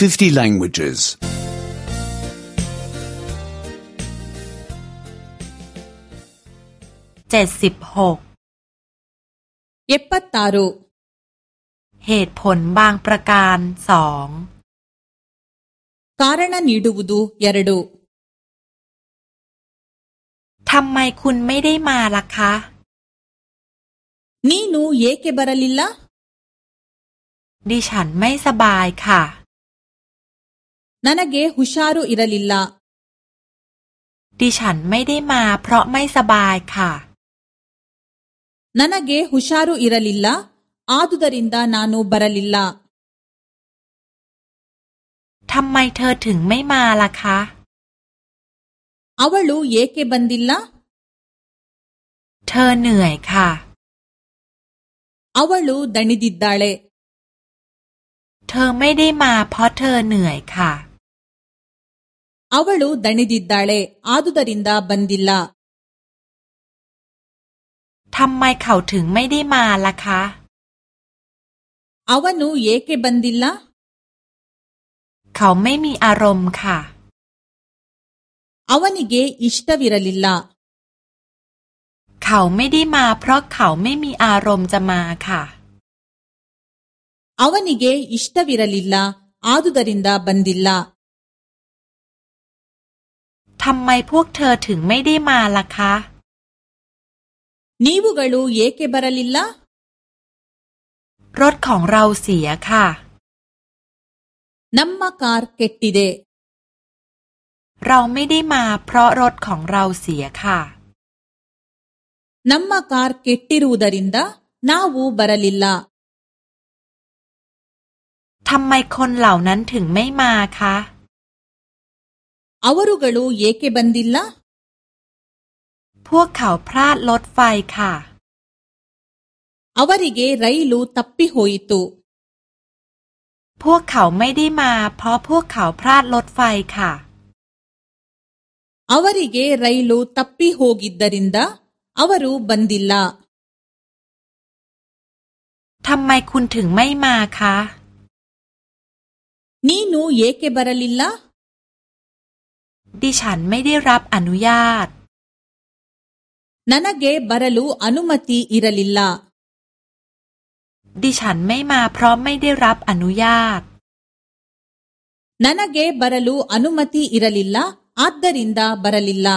50 languages. เจ็ดสิบหก ಎಪ್ಪತ್ತಾರು เหตุผลบางประการสอง ಕಾರಣ ನೀಡುವುದು ಎರಡು ทำไมคุณไม่ได้มาล่ะคะ ನೀನು ಏಕೆ ಬರಲಿಲ್ಲ ดิฉันไม่สบายค่ะ ನನಗೆ ಹುಷಾರು ಇರಲಿಲ್ಲ ดิฉันไม่ได้มาเพราะไม่สบายค่ะ ನನಗೆ ಹುಷಾರು ಇರಲಿಲ್ಲ ಆದುದರಿಂದ ನಾನು ಬರಲಿಲ್ಲ ทำไมเธอถึงไม่มาล่ะคะ ಅವಳು ಏಕೆ ಬಂದಿಲ್ಲ เธอเหนื่อยค่ะ ಅವಳು ದಣಿದಿದ್ದಾಳೆ เธอไม่ได้มาเพราะเธอเหนื่อยค่ะ ಅವಳು ದಣಿದಿದ್ದಾಳೆ ಆದುದರಿಂದ ಬಂದಿಲ್ಲ ทำไมเขาถึงไม่ได้มาล่ะคะ ಅವನು ಏಕೆ ಬಂದಿಲ್ಲ เขาไม่มีอารมณ์ค่ะ ಅವನಿಗೆ ಇಷ್ಟವಿರಲಿಲ್ಲ เขาไม่ได้มาเพราะเขาไม่มีอารมณ์จะมาค่ะ ಅವನಿಗೆ ಇಷ್ಟವಿರಲಿಲ್ಲ ಆದುದರಿಂದ ಬಂದಿಲ್ಲ ทำไมพวกเธอถึงไม่ได้มาล่ะคะ ನೀವುಗಳು ಏಕೆ ಬರಲಿಲ್ಲ รถของเราเสียค่ะ นัมมาคารเกตติเด เราไม่ได้มาเพราะรถของเราเสียค่ะ นัมมาคารเกตติรูดารินดานาวูบาราลิลล่าทำไมคนเหล่านั้นถึงไม่มาคะ ಅವರುಗಳು ಏಕೆ ಬಂದಿಲ್ಲ พวกเขาพลาดรถไฟค่ะ ಅವರಿಗೆ ರೈಲು ತಪ್ಪಿ ಹೋಯಿತು พวกเขาไม่ได้มาเพราะพวกเขาพลาดรถไฟค่ะ ಅವರಿಗೆ ರೈಲು ತಪ್ಪಿ ಹೋಗಿದ್ದರಿಂದ ಅವರು ಬಂದಿಲ್ಲ ทำไมคุณถึงไม่มาคะ ನೀನು ಏಕೆ ಬರಲಿಲ್ಲ ดิฉันไม่ได้รับอนุญาต ನನಗೆ ಬರಲು ಅನುಮತಿ ಇರಲಿಲ್ಲ ดิฉันไม่มาเพราะไม่ได้รับอนุญาต ನನಗೆ ಬರಲು ಅನುಮತಿ ಇರಲಿಲ್ಲ ಆದ್ದರಿಂದ ಬರಲಿಲ್ಲ